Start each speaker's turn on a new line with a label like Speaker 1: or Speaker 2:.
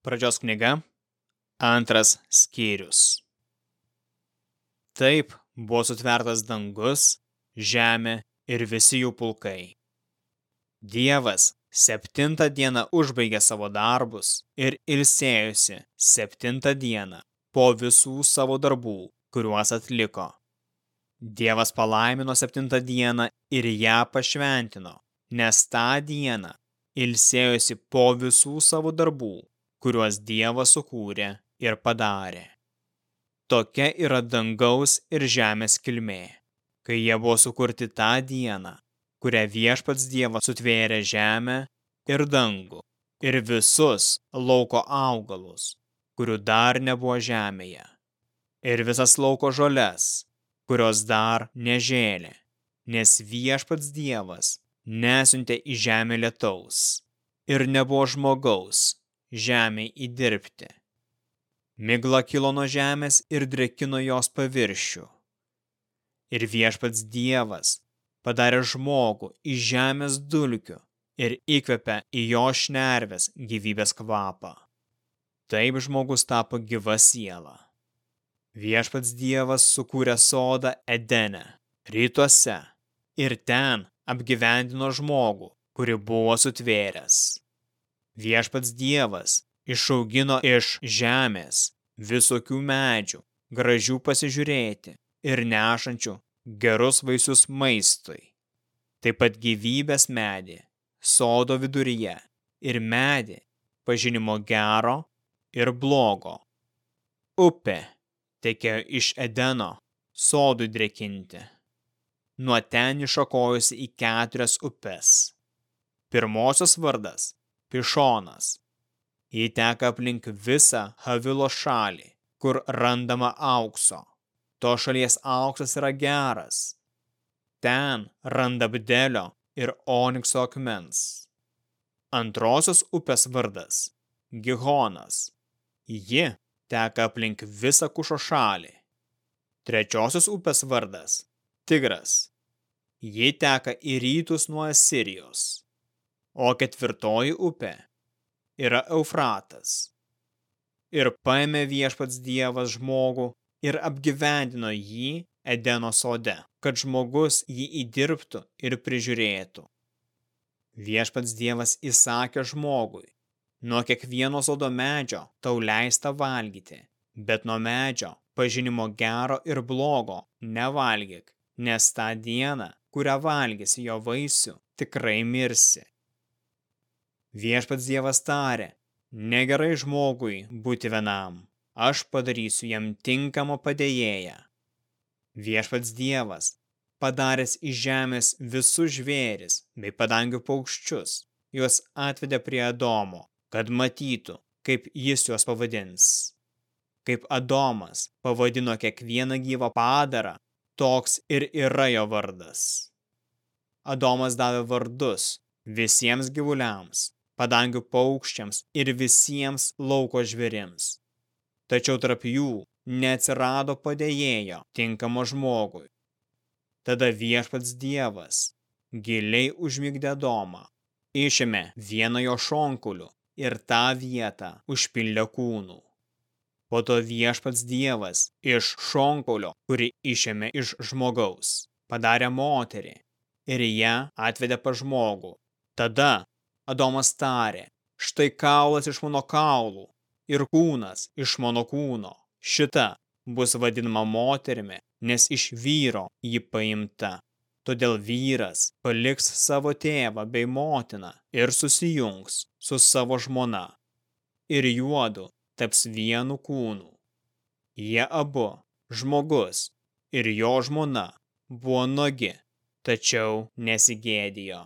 Speaker 1: Pradžios knyga, antras skyrius. Taip buvo sutvertas dangus, žemė ir visi jų pulkai. Dievas septintą dieną užbaigė savo darbus ir ilsėjusi septintą dieną po visų savo darbų, kuriuos atliko. Dievas palaimino septintą dieną ir ją pašventino, nes tą dieną ilsėjosi po visų savo darbų, kuriuos Dievas sukūrė ir padarė. Tokia yra dangaus ir žemės kilmė, kai jie buvo sukurti tą dieną, kurią viešpats Dievas sutvėrė žemę ir dangų ir visus lauko augalus, kurių dar nebuvo žemėje, ir visas lauko žoles, kurios dar nežėlė, nes viešpats Dievas nesiuntė į žemę lietaus ir nebuvo žmogaus, žemei įdirbti. Migla kilo nuo žemės ir drekino jos paviršių. Ir viešpats Dievas padarė žmogų iš žemės dulkių ir įkvepia į jo šnerves gyvybės kvapą. Taip žmogus tapo gyva siela. Viešpats Dievas sukūrė sodą Edene, rytuose, ir ten apgyvendino žmogų, kuri buvo sutvėręs. Viešpats Dievas išaugino iš žemės visokių medžių, gražių pasižiūrėti ir nešančių gerus vaisius maistui. Taip pat gyvybės medį, sodo viduryje ir medį, pažinimo gero ir blogo. Upė tekėjo iš Edeno sodui drekinti. Nuo ten išakojusi į keturias upes. Pirmosios vardas Pišonas. Ji teka aplink visą Havilo šalį, kur randama aukso. To šalies auksas yra geras. Ten randa bdelio ir onikso akmens. Antrosios upės vardas – Gihonas. Ji teka aplink visą kušo šalį. Trečiosios upės vardas – Tigras. Ji teka į rytus nuo Asirijos o ketvirtoji upė yra Eufratas. Ir paėmė viešpats Dievas žmogų ir apgyvendino jį Edeno sode, kad žmogus jį įdirbtų ir prižiūrėtų. Viešpats Dievas įsakė žmogui, nuo kiekvieno sodo medžio tau leista valgyti, bet nuo medžio pažinimo gero ir blogo nevalgyk, nes tą dieną, kurią valgysi jo vaisių, tikrai mirsi. Viešpats Dievas tarė, negerai žmogui būti vienam, aš padarysiu jam tinkamą padėjėją. Viešpats Dievas, padaręs iš žemės visus žvėris bei padangių paukščius, juos atvedė prie Adomo, kad matytų, kaip jis juos pavadins. Kaip Adomas pavadino kiekvieną gyvą padarą, toks ir yra jo vardas. Adomas davė vardus visiems gyvuliams, padangių paukščiams ir visiems lauko žvėrims. Tačiau tarp jų neatsirado padėjėjo tinkamo žmogui. Tada viešpats Dievas giliai užmigdė domą, išėmė vieną jo šonkulių ir tą vietą užpildė kūnų. Po to viešpats Dievas iš šonkulio, kurį išėmė iš žmogaus, padarė moterį ir ją atvedė pa žmogų. Tada Adomas tarė, štai kaulas iš mano kaulų ir kūnas iš mano kūno. Šita bus vadinama moterimi, nes iš vyro ji paimta. Todėl vyras paliks savo tėvą bei motiną ir susijungs su savo žmona. Ir juodu taps vienu kūnu. Jie abu, žmogus ir jo žmona, buvo nogi, tačiau nesigėdijo.